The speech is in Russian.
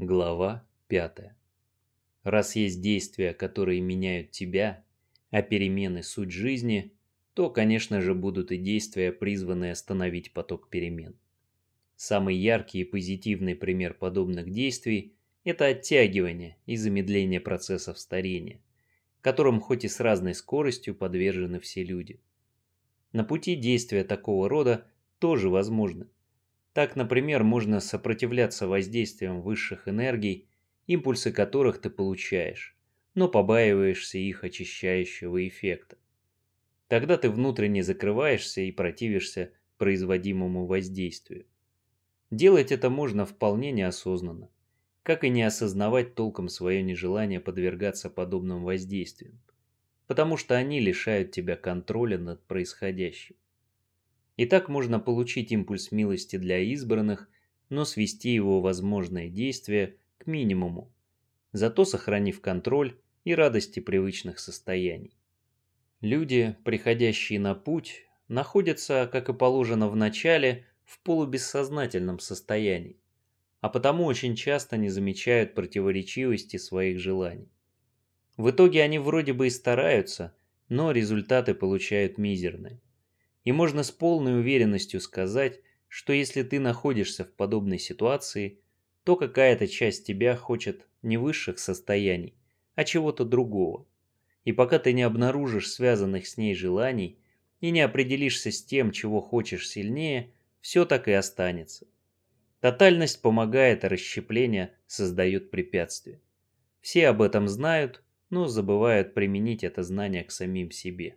Глава 5. Раз есть действия, которые меняют тебя, а перемены – суть жизни, то, конечно же, будут и действия, призванные остановить поток перемен. Самый яркий и позитивный пример подобных действий – это оттягивание и замедление процессов старения, которым хоть и с разной скоростью подвержены все люди. На пути действия такого рода тоже возможны так, например, можно сопротивляться воздействиям высших энергий, импульсы которых ты получаешь, но побаиваешься их очищающего эффекта. Тогда ты внутренне закрываешься и противишься производимому воздействию. Делать это можно вполне неосознанно, как и не осознавать толком свое нежелание подвергаться подобным воздействиям, потому что они лишают тебя контроля над происходящим. И так можно получить импульс милости для избранных, но свести его возможное действие к минимуму, зато сохранив контроль и радости привычных состояний. Люди, приходящие на путь, находятся, как и положено в начале, в полубессознательном состоянии, а потому очень часто не замечают противоречивости своих желаний. В итоге они вроде бы и стараются, но результаты получают мизерные. И можно с полной уверенностью сказать, что если ты находишься в подобной ситуации, то какая-то часть тебя хочет не высших состояний, а чего-то другого. И пока ты не обнаружишь связанных с ней желаний и не определишься с тем, чего хочешь сильнее, все так и останется. Тотальность помогает, а расщепление создает препятствия. Все об этом знают, но забывают применить это знание к самим себе.